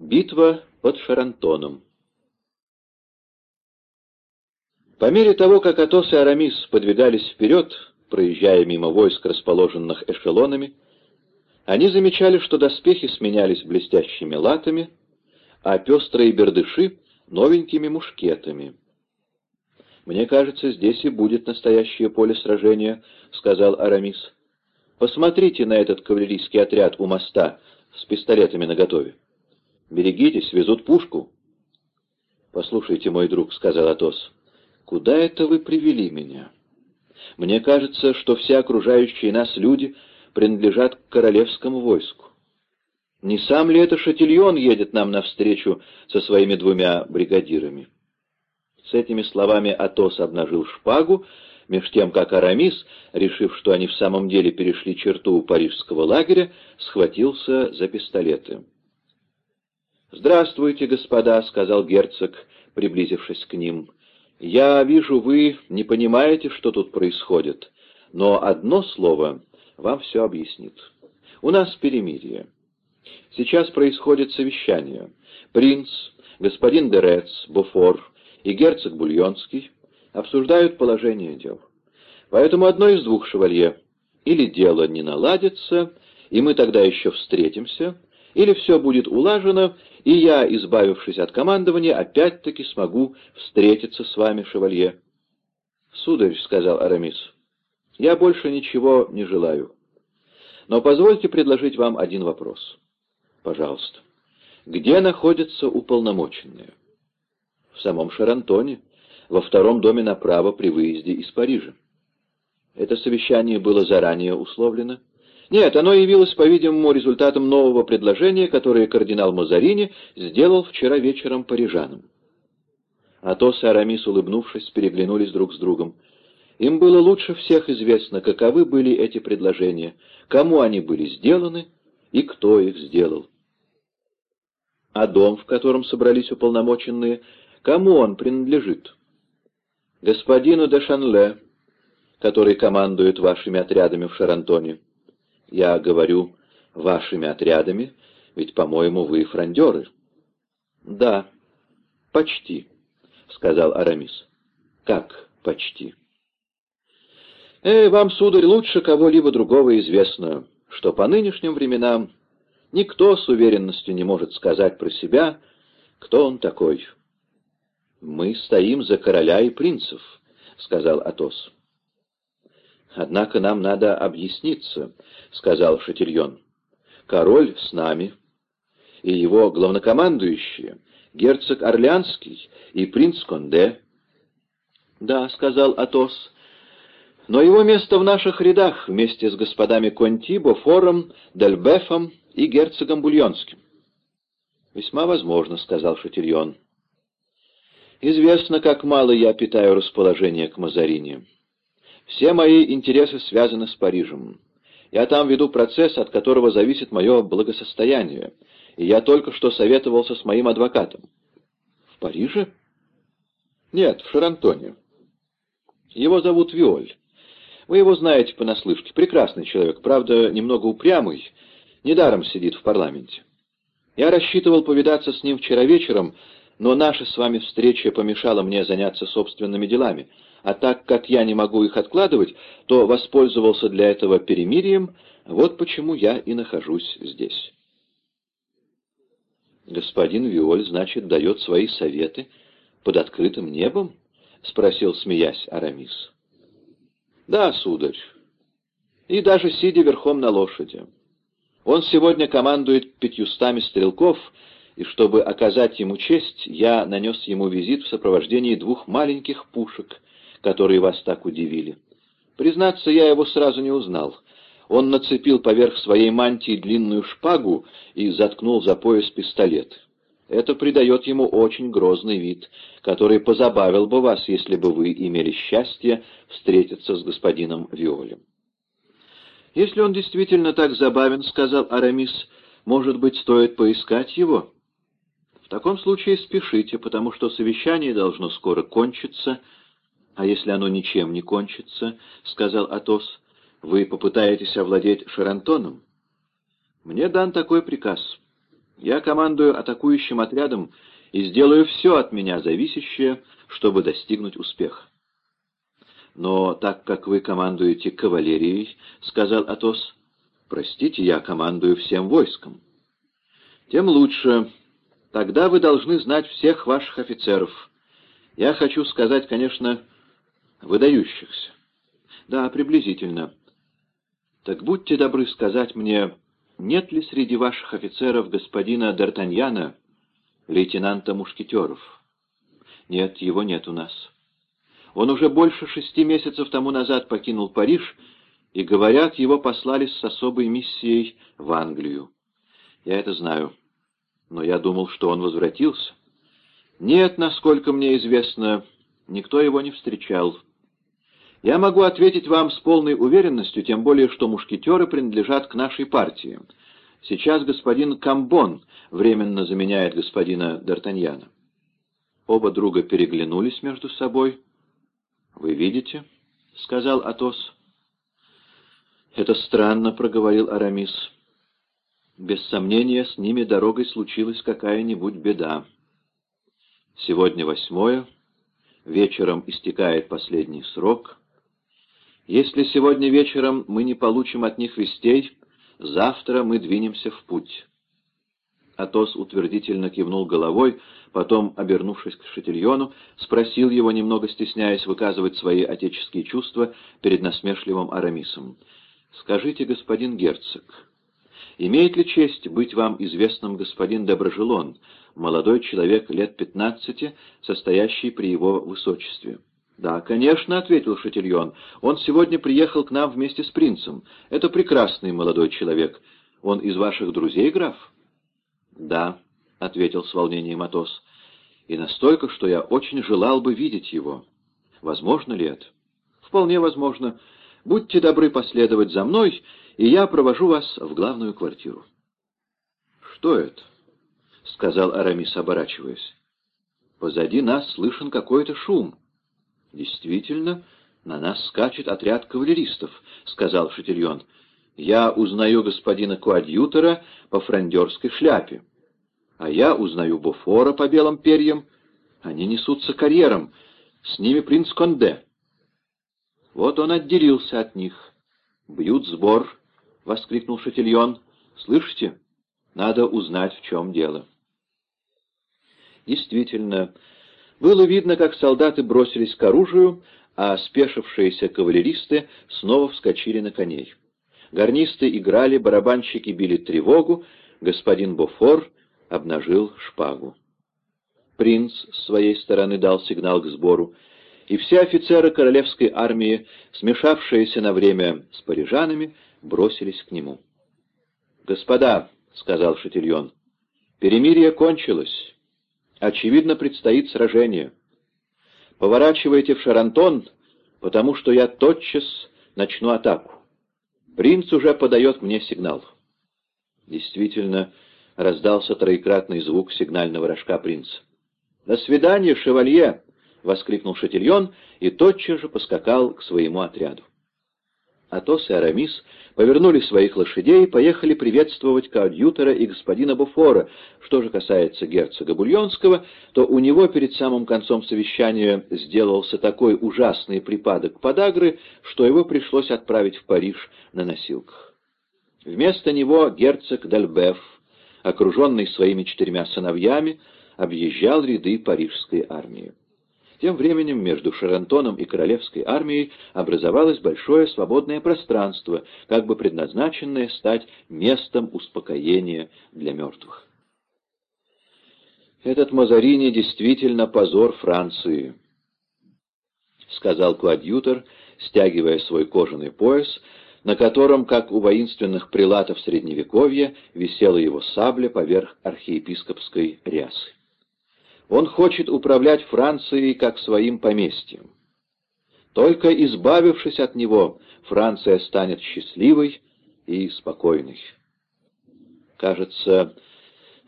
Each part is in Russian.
Битва под Шарантоном По мере того, как Атос и Арамис подвигались вперед, проезжая мимо войск, расположенных эшелонами, они замечали, что доспехи сменялись блестящими латами, а пестрые бердыши — новенькими мушкетами. «Мне кажется, здесь и будет настоящее поле сражения», — сказал Арамис. «Посмотрите на этот кавалерийский отряд у моста с пистолетами наготове. Берегитесь, везут пушку». «Послушайте, мой друг», — сказал Атос, — «куда это вы привели меня? Мне кажется, что все окружающие нас люди принадлежат к королевскому войску. Не сам ли это Шатильон едет нам навстречу со своими двумя бригадирами?» С этими словами Атос обнажил шпагу, меж тем как Арамис, решив, что они в самом деле перешли черту парижского лагеря, схватился за пистолеты. «Здравствуйте, господа», — сказал герцог, приблизившись к ним. «Я вижу, вы не понимаете, что тут происходит, но одно слово вам все объяснит. У нас перемирие. Сейчас происходит совещание. Принц, господин Дерец, Буфор и герцог Бульонский обсуждают положение дел. Поэтому одно из двух шевалье. Или дело не наладится, и мы тогда еще встретимся, или все будет улажено, и я, избавившись от командования, опять-таки смогу встретиться с вами, шевалье. — Сударь, — сказал Арамис, — я больше ничего не желаю. Но позвольте предложить вам один вопрос. Пожалуйста. Где находятся уполномоченные? — в самом Шарантоне, во втором доме направо при выезде из Парижа. Это совещание было заранее условлено. Нет, оно явилось, по-видимому, результатом нового предложения, которое кардинал Мазарини сделал вчера вечером парижанам. Атос и Арамис, улыбнувшись, переглянулись друг с другом. Им было лучше всех известно, каковы были эти предложения, кому они были сделаны и кто их сделал. А дом, в котором собрались уполномоченные, Кому он принадлежит? Господину де Шанле, который командует вашими отрядами в Шарантоне. Я говорю «вашими отрядами», ведь, по-моему, вы фрондеры. Да, почти, — сказал Арамис. Как почти? Э, вам, сударь, лучше кого-либо другого известно, что по нынешним временам никто с уверенностью не может сказать про себя, кто он такой. «Мы стоим за короля и принцев», — сказал Атос. «Однако нам надо объясниться», — сказал Шатильон. «Король с нами, и его главнокомандующие, герцог Орлеанский и принц Конде». «Да», — сказал Атос, — «но его место в наших рядах вместе с господами Конти, Бофором, Дельбефом и герцогом Бульонским». «Весьма возможно», — сказал Шатильон. Известно, как мало я питаю расположение к Мазарине. Все мои интересы связаны с Парижем. Я там веду процесс, от которого зависит мое благосостояние, и я только что советовался с моим адвокатом. В Париже? Нет, в Шарантоне. Его зовут Виоль. Вы его знаете понаслышке. Прекрасный человек, правда, немного упрямый, недаром сидит в парламенте. Я рассчитывал повидаться с ним вчера вечером, но наша с вами встреча помешала мне заняться собственными делами, а так как я не могу их откладывать, то воспользовался для этого перемирием, вот почему я и нахожусь здесь. Господин Виоль, значит, дает свои советы под открытым небом? — спросил, смеясь, Арамис. — Да, сударь, и даже сидя верхом на лошади. Он сегодня командует пятьюстами стрелков — и чтобы оказать ему честь, я нанес ему визит в сопровождении двух маленьких пушек, которые вас так удивили. Признаться, я его сразу не узнал. Он нацепил поверх своей мантии длинную шпагу и заткнул за пояс пистолет. Это придает ему очень грозный вид, который позабавил бы вас, если бы вы имели счастье встретиться с господином Виолем. «Если он действительно так забавен, — сказал Арамис, — может быть, стоит поискать его?» В таком случае спешите, потому что совещание должно скоро кончиться. А если оно ничем не кончится, — сказал Атос, — вы попытаетесь овладеть Шарантоном? Мне дан такой приказ. Я командую атакующим отрядом и сделаю все от меня зависящее, чтобы достигнуть успеха. «Но так как вы командуете кавалерией, — сказал Атос, — простите, я командую всем войском. Тем лучше. Тогда вы должны знать всех ваших офицеров. Я хочу сказать, конечно, выдающихся. Да, приблизительно. Так будьте добры сказать мне, нет ли среди ваших офицеров господина Д'Артаньяна, лейтенанта Мушкетеров? Нет, его нет у нас. Он уже больше шести месяцев тому назад покинул Париж, и, говорят, его послали с особой миссией в Англию. Я это знаю. Но я думал, что он возвратился. Нет, насколько мне известно, никто его не встречал. Я могу ответить вам с полной уверенностью, тем более, что мушкетеры принадлежат к нашей партии. Сейчас господин Камбон временно заменяет господина Д'Артаньяна. Оба друга переглянулись между собой — «Вы видите?» — сказал Атос. «Это странно», — проговорил Арамис. «Без сомнения, с ними дорогой случилась какая-нибудь беда. Сегодня восьмое, вечером истекает последний срок. Если сегодня вечером мы не получим от них вестей, завтра мы двинемся в путь». Атос утвердительно кивнул головой, потом, обернувшись к Шатильону, спросил его, немного стесняясь выказывать свои отеческие чувства перед насмешливым Арамисом. «Скажите, господин герцог, имеет ли честь быть вам известным господин Доброжелон, молодой человек лет пятнадцати, состоящий при его высочестве?» «Да, конечно», — ответил Шатильон. «Он сегодня приехал к нам вместе с принцем. Это прекрасный молодой человек. Он из ваших друзей, граф?» «Да», — ответил с волнением Атос, — «и настолько, что я очень желал бы видеть его. Возможно ли это?» «Вполне возможно. Будьте добры последовать за мной, и я провожу вас в главную квартиру». «Что это?» — сказал Арамис, оборачиваясь. «Позади нас слышен какой-то шум». «Действительно, на нас скачет отряд кавалеристов», — сказал Шатильон. Я узнаю господина Куадьютора по фрондерской шляпе. А я узнаю Буфора по белым перьям. Они несутся карьером. С ними принц Конде. Вот он отделился от них. «Бьют сбор», — воскликнул Шатильон. «Слышите? Надо узнать, в чем дело». Действительно, было видно, как солдаты бросились к оружию, а спешившиеся кавалеристы снова вскочили на коней. Гарнисты играли, барабанщики били тревогу, господин Бофор обнажил шпагу. Принц с своей стороны дал сигнал к сбору, и все офицеры королевской армии, смешавшиеся на время с парижанами, бросились к нему. «Господа», — сказал Шатильон, — «перемирие кончилось. Очевидно, предстоит сражение. Поворачивайте в Шарантон, потому что я тотчас начну атаку. Принц уже подает мне сигнал. Действительно, раздался троекратный звук сигнального рожка принца. «До свидания, шевалье!» — воскликнул Шатильон и тотчас же поскакал к своему отряду. Атос и Арамис повернули своих лошадей и поехали приветствовать коадьютора и господина Буфора. Что же касается герцога Бульонского, то у него перед самым концом совещания сделался такой ужасный припадок подагры, что его пришлось отправить в Париж на носилках. Вместо него герцог Дальбеф, окруженный своими четырьмя сыновьями, объезжал ряды парижской армии. Тем временем между Шарантоном и королевской армией образовалось большое свободное пространство, как бы предназначенное стать местом успокоения для мертвых. «Этот Мазарини действительно позор Франции», — сказал Куадьютор, стягивая свой кожаный пояс, на котором, как у воинственных прилатов Средневековья, висела его сабля поверх архиепископской рясы. Он хочет управлять Францией как своим поместьем. Только избавившись от него, Франция станет счастливой и спокойной. «Кажется,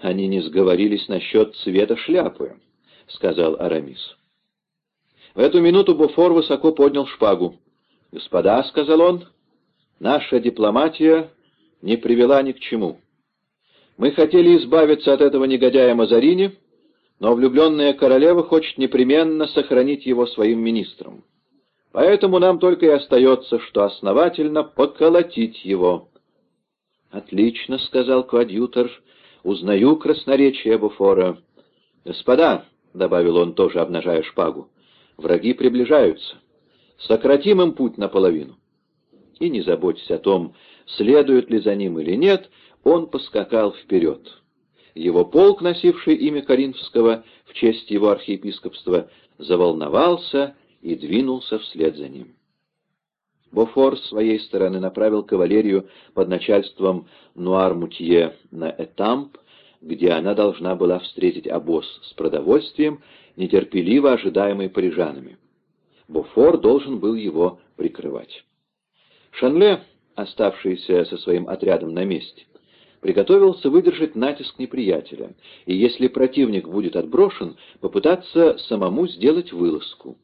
они не сговорились насчет цвета шляпы», — сказал Арамис. В эту минуту Буфор высоко поднял шпагу. «Господа», — сказал он, — «наша дипломатия не привела ни к чему. Мы хотели избавиться от этого негодяя Мазарини, но влюбленная королева хочет непременно сохранить его своим министром. Поэтому нам только и остается, что основательно поколотить его». «Отлично», — сказал коадьютор, — «узнаю красноречие Буфора». «Господа», — добавил он, тоже обнажая шпагу, — «враги приближаются. Сократим им путь наполовину». И не заботьтесь о том, следует ли за ним или нет, он поскакал вперед. Его полк, носивший имя Коринфского в честь его архиепископства, заволновался и двинулся вслед за ним. Бофор с своей стороны направил кавалерию под начальством Нуар-Мутье на Этамп, где она должна была встретить обоз с продовольствием, нетерпеливо ожидаемый парижанами. Бофор должен был его прикрывать. Шанле, оставшийся со своим отрядом на месте, приготовился выдержать натиск неприятеля, и если противник будет отброшен, попытаться самому сделать вылазку.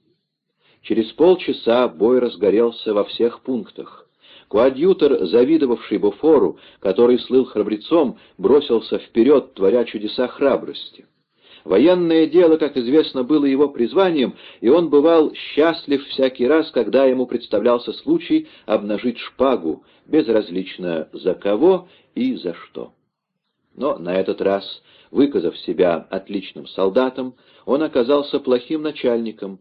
Через полчаса бой разгорелся во всех пунктах. Коадьютор, завидовавший Буфору, который слыл храбрецом, бросился вперед, творя чудеса храбрости. Военное дело, как известно, было его призванием, и он бывал счастлив всякий раз, когда ему представлялся случай обнажить шпагу, безразлично за кого и за что. Но на этот раз, выказав себя отличным солдатом, он оказался плохим начальником.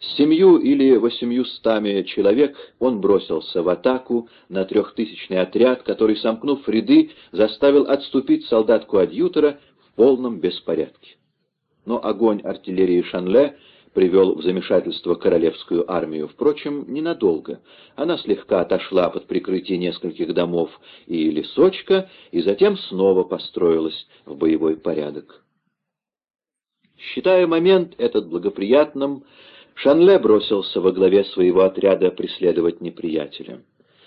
С семью или восемьюстами человек он бросился в атаку на трехтысячный отряд, который, сомкнув ряды, заставил отступить солдатку-адъютора в полном беспорядке но огонь артиллерии Шанле привел в замешательство королевскую армию. Впрочем, ненадолго. Она слегка отошла под прикрытие нескольких домов и лесочка, и затем снова построилась в боевой порядок. Считая момент этот благоприятным, Шанле бросился во главе своего отряда преследовать неприятеля.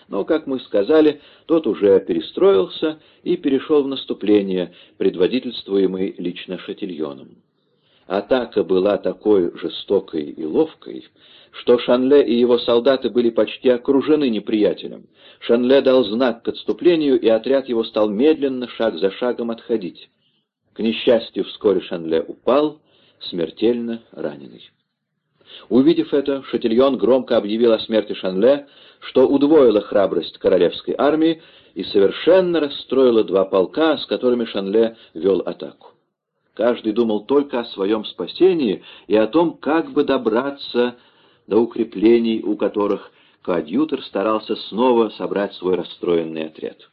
Но, как мы сказали, тот уже перестроился и перешел в наступление, предводительствуемый лично Шатильоном. Атака была такой жестокой и ловкой, что Шанле и его солдаты были почти окружены неприятелем. Шанле дал знак к отступлению, и отряд его стал медленно, шаг за шагом отходить. К несчастью, вскоре Шанле упал, смертельно раненый. Увидев это, Шатильон громко объявил о смерти Шанле, что удвоило храбрость королевской армии и совершенно расстроило два полка, с которыми Шанле вел атаку. Каждый думал только о своем спасении и о том, как бы добраться до укреплений, у которых коадьютор старался снова собрать свой расстроенный отряд.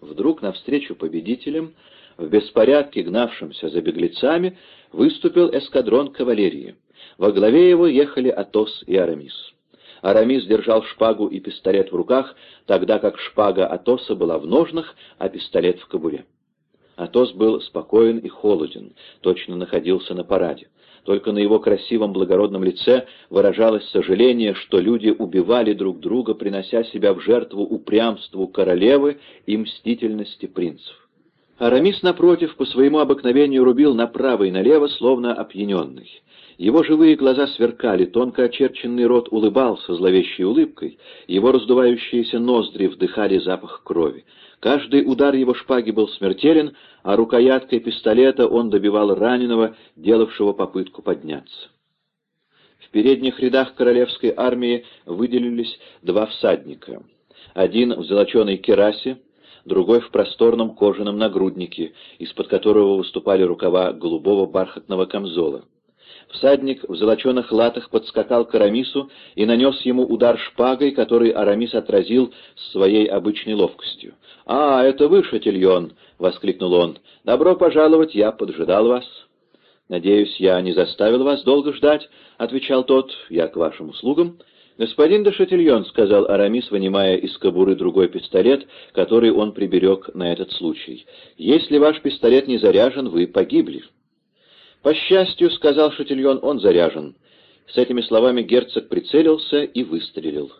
Вдруг навстречу победителям, в беспорядке гнавшимся за беглецами, выступил эскадрон кавалерии. Во главе его ехали Атос и Арамис. Арамис держал шпагу и пистолет в руках, тогда как шпага Атоса была в ножнах, а пистолет в кобуре. Атос был спокоен и холоден, точно находился на параде. Только на его красивом благородном лице выражалось сожаление, что люди убивали друг друга, принося себя в жертву упрямству королевы и мстительности принцев. Арамис, напротив, по своему обыкновению рубил направо и налево, словно опьяненный. Его живые глаза сверкали, тонко очерченный рот улыбался зловещей улыбкой, его раздувающиеся ноздри вдыхали запах крови. Каждый удар его шпаги был смертелен, а рукояткой пистолета он добивал раненого, делавшего попытку подняться. В передних рядах королевской армии выделились два всадника. Один в золоченой керасе, другой в просторном кожаном нагруднике, из-под которого выступали рукава голубого бархатного камзола. Всадник в золоченых латах подскакал к Арамису и нанес ему удар шпагой, который Арамис отразил своей обычной ловкостью. «А, это вы, Шатильон!» — воскликнул он. «Добро пожаловать, я поджидал вас». «Надеюсь, я не заставил вас долго ждать», — отвечал тот. «Я к вашим услугам». «Господин де Шатильон», — сказал Арамис, вынимая из кобуры другой пистолет, который он приберег на этот случай. «Если ваш пистолет не заряжен, вы погибли». «По счастью», — сказал Шатильон, — «он заряжен». С этими словами герцог прицелился и выстрелил.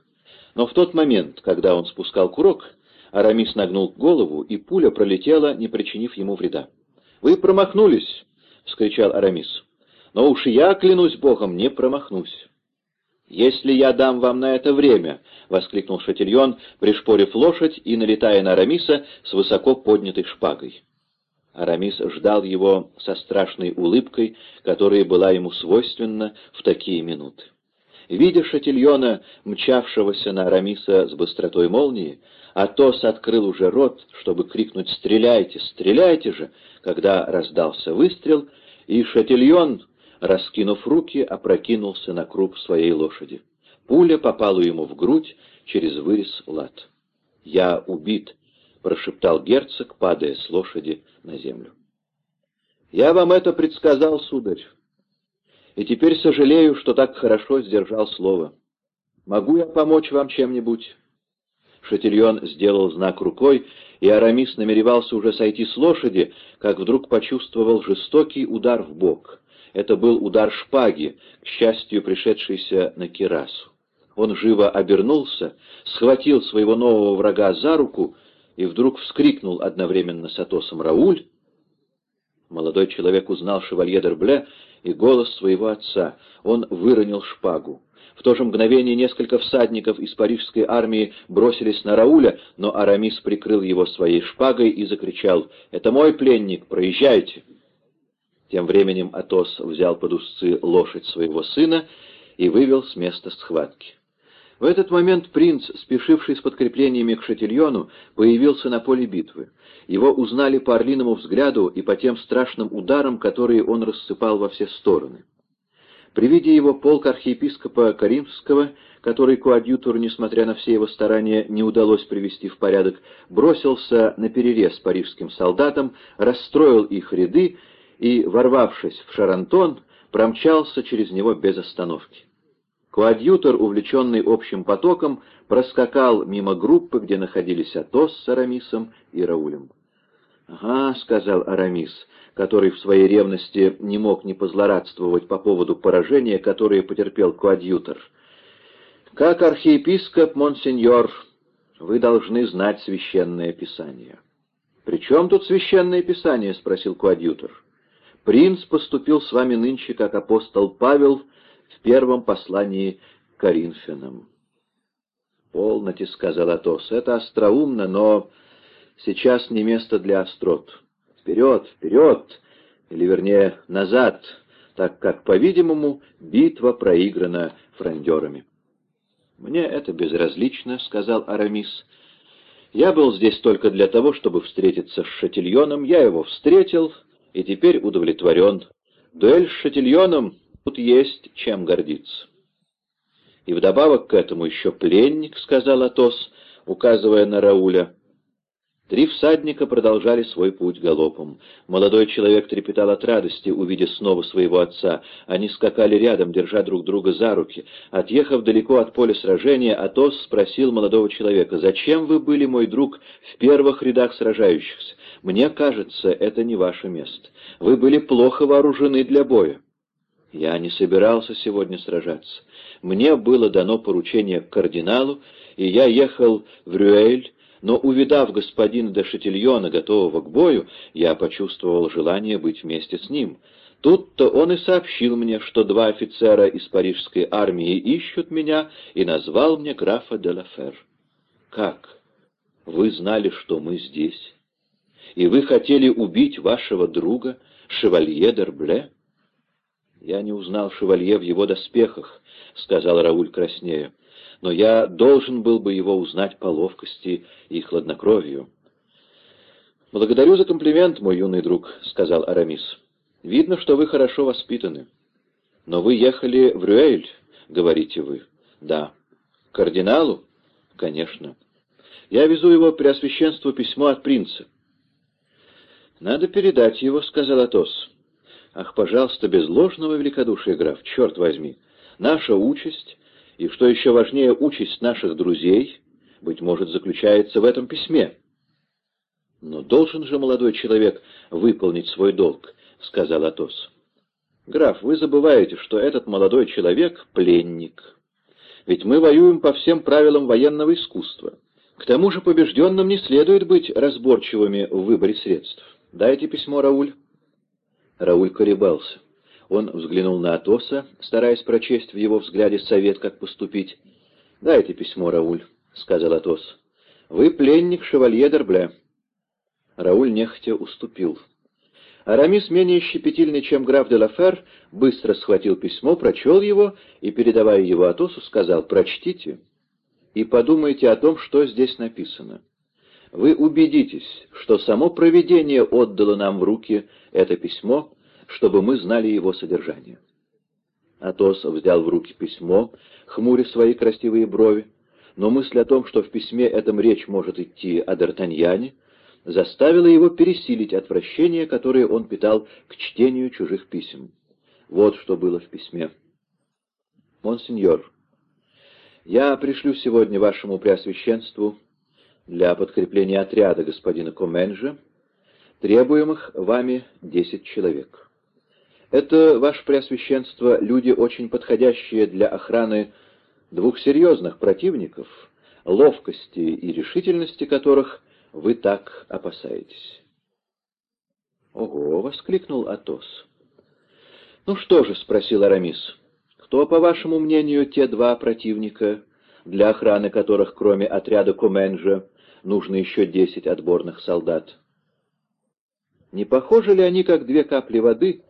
Но в тот момент, когда он спускал курок, Арамис нагнул голову, и пуля пролетела, не причинив ему вреда. «Вы промахнулись!» — вскричал Арамис. «Но уж я, клянусь богом, не промахнусь!» «Если я дам вам на это время!» — воскликнул Шатильон, пришпорив лошадь и налетая на Арамиса с высоко поднятой шпагой. Арамис ждал его со страшной улыбкой, которая была ему свойственна в такие минуты. Видя Шатильона, мчавшегося на Арамиса с быстротой молнии, Атос открыл уже рот, чтобы крикнуть «Стреляйте! Стреляйте же!», когда раздался выстрел, и Шатильон, раскинув руки, опрокинулся на круп своей лошади. Пуля попала ему в грудь через вырез лад. «Я убит!» — прошептал герцог, падая с лошади на землю. «Я вам это предсказал, сударь, и теперь сожалею, что так хорошо сдержал слово. Могу я помочь вам чем-нибудь?» Шатильон сделал знак рукой, и Арамис намеревался уже сойти с лошади, как вдруг почувствовал жестокий удар в бок. Это был удар шпаги, к счастью, пришедшийся на кирасу. Он живо обернулся, схватил своего нового врага за руку и вдруг вскрикнул одновременно с Атосом «Рауль!». Молодой человек узнал шевалье Дербле и голос своего отца. Он выронил шпагу. В то же мгновение несколько всадников из парижской армии бросились на Рауля, но Арамис прикрыл его своей шпагой и закричал «Это мой пленник, проезжайте!». Тем временем Атос взял под узцы лошадь своего сына и вывел с места схватки. В этот момент принц, спешивший с подкреплениями к Шатильону, появился на поле битвы. Его узнали по орлиному взгляду и по тем страшным ударам, которые он рассыпал во все стороны. При виде его полк архиепископа Каримского, который коадьютору, несмотря на все его старания, не удалось привести в порядок, бросился на перерез парижским солдатам, расстроил их ряды и, ворвавшись в Шарантон, промчался через него без остановки. Коадьютор, увлеченный общим потоком, проскакал мимо группы, где находились Атос с Арамисом и Раулем. «Ага», — сказал Арамис, который в своей ревности не мог не позлорадствовать по поводу поражения, которое потерпел коадьютор. «Как архиепископ, монсеньор, вы должны знать священное писание». «При тут священное писание?» — спросил коадьютор. «Принц поступил с вами нынче, как апостол Павел в первом послании к Коринфянам». «Полноте», — сказал Атос, — «это остроумно, но сейчас не место для острот. Вперед, вперед, или вернее назад, так как, по-видимому, битва проиграна фрондерами. «Мне это безразлично», — сказал Арамис. «Я был здесь только для того, чтобы встретиться с Шатильоном. Я его встретил и теперь удовлетворен. Дуэль с Шатильоном тут есть чем гордиться». «И вдобавок к этому еще пленник», — сказал Атос, указывая на Рауля. Три всадника продолжали свой путь галопом. Молодой человек трепетал от радости, увидя снова своего отца. Они скакали рядом, держа друг друга за руки. Отъехав далеко от поля сражения, Атос спросил молодого человека, «Зачем вы были, мой друг, в первых рядах сражающихся? Мне кажется, это не ваше место. Вы были плохо вооружены для боя». «Я не собирался сегодня сражаться. Мне было дано поручение к кардиналу, и я ехал в Рюэль, но, увидав господина де Шатильона, готового к бою, я почувствовал желание быть вместе с ним. Тут-то он и сообщил мне, что два офицера из парижской армии ищут меня, и назвал мне графа де Лафер. «Как? Вы знали, что мы здесь? И вы хотели убить вашего друга, шевалье Дербле?» «Я не узнал шевалье в его доспехах», — сказал Рауль краснея но я должен был бы его узнать по ловкости и хладнокровию. «Благодарю за комплимент, мой юный друг», — сказал Арамис. «Видно, что вы хорошо воспитаны. Но вы ехали в Рюэль, говорите вы?» «Да». «Кардиналу?» «Конечно». «Я везу его преосвященству письмо от принца». «Надо передать его», — сказал Атос. «Ах, пожалуйста, без ложного великодушия, граф, черт возьми. Наша участь и, что еще важнее, участь наших друзей, быть может, заключается в этом письме. «Но должен же молодой человек выполнить свой долг», — сказал Атос. «Граф, вы забываете, что этот молодой человек — пленник. Ведь мы воюем по всем правилам военного искусства. К тому же побежденным не следует быть разборчивыми в выборе средств. Дайте письмо, Рауль». Рауль колебался. Он взглянул на Атоса, стараясь прочесть в его взгляде совет, как поступить. «Дайте письмо, Рауль», — сказал Атос. «Вы пленник шевалье Дербля». Рауль нехотя уступил. Арамис, менее щепетильный, чем граф де Лафер, быстро схватил письмо, прочел его и, передавая его Атосу, сказал «Прочтите и подумайте о том, что здесь написано. Вы убедитесь, что само провидение отдало нам в руки это письмо, чтобы мы знали его содержание». Атос взял в руки письмо, хмуря свои красивые брови, но мысль о том, что в письме этом речь может идти о Д'Артаньяне, заставила его пересилить отвращение, которое он питал к чтению чужих писем. Вот что было в письме. «Монсеньор, я пришлю сегодня вашему преосвященству для подкрепления отряда господина Коменжа, требуемых вами десять человек. Это, ваше преосвященство, люди, очень подходящие для охраны двух серьезных противников, ловкости и решительности которых вы так опасаетесь. «Ого!» — воскликнул Атос. «Ну что же?» — спросил Арамис. «Кто, по вашему мнению, те два противника, для охраны которых, кроме отряда Куменджа, нужно еще десять отборных солдат?» «Не похожи ли они, как две капли воды,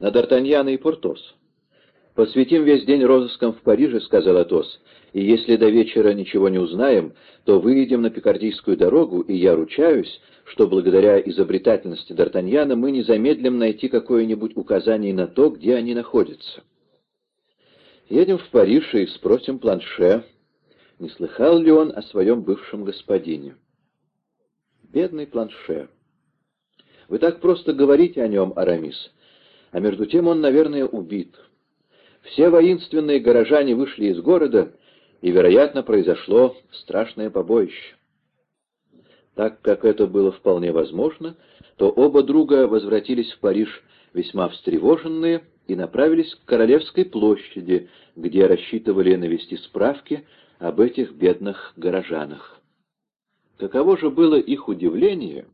на Д'Артаньяна и Портос?» «Посвятим весь день розыском в Париже», — сказал Атос, и если до вечера ничего не узнаем, то выйдем на Пикардийскую дорогу, и я ручаюсь, что благодаря изобретательности Д'Артаньяна мы не замедлим найти какое-нибудь указание на то, где они находятся. Едем в Париж и спросим Планше, не слыхал ли он о своем бывшем господине. Бедный Планше. Вы так просто говорите о нем, Арамис, а между тем он, наверное, убит. Все воинственные горожане вышли из города и, вероятно, произошло страшное побоище. Так как это было вполне возможно, то оба друга возвратились в Париж весьма встревоженные и направились к Королевской площади, где рассчитывали навести справки об этих бедных горожанах. Каково же было их удивление,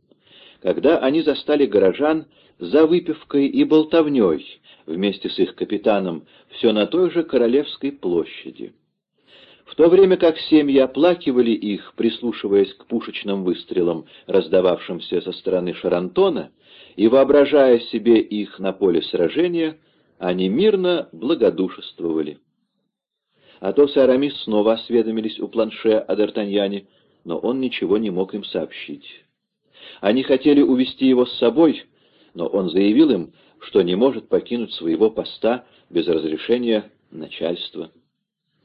когда они застали горожан за выпивкой и болтовней вместе с их капитаном все на той же Королевской площади. В то время как семьи оплакивали их, прислушиваясь к пушечным выстрелам, раздававшимся со стороны Шарантона, и воображая себе их на поле сражения, они мирно благодушествовали. Атос и Арамис снова осведомились у планше о Д'Артаньяне, но он ничего не мог им сообщить. Они хотели увести его с собой, но он заявил им, что не может покинуть своего поста без разрешения начальства.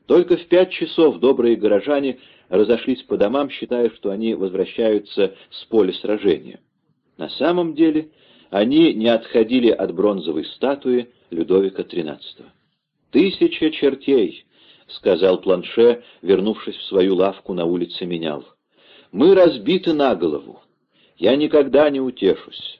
Только в пять часов добрые горожане разошлись по домам, считая, что они возвращаются с поля сражения. На самом деле они не отходили от бронзовой статуи Людовика XIII. «Тысяча чертей!» — сказал Планше, вернувшись в свою лавку на улице Менял. «Мы разбиты на голову. Я никогда не утешусь.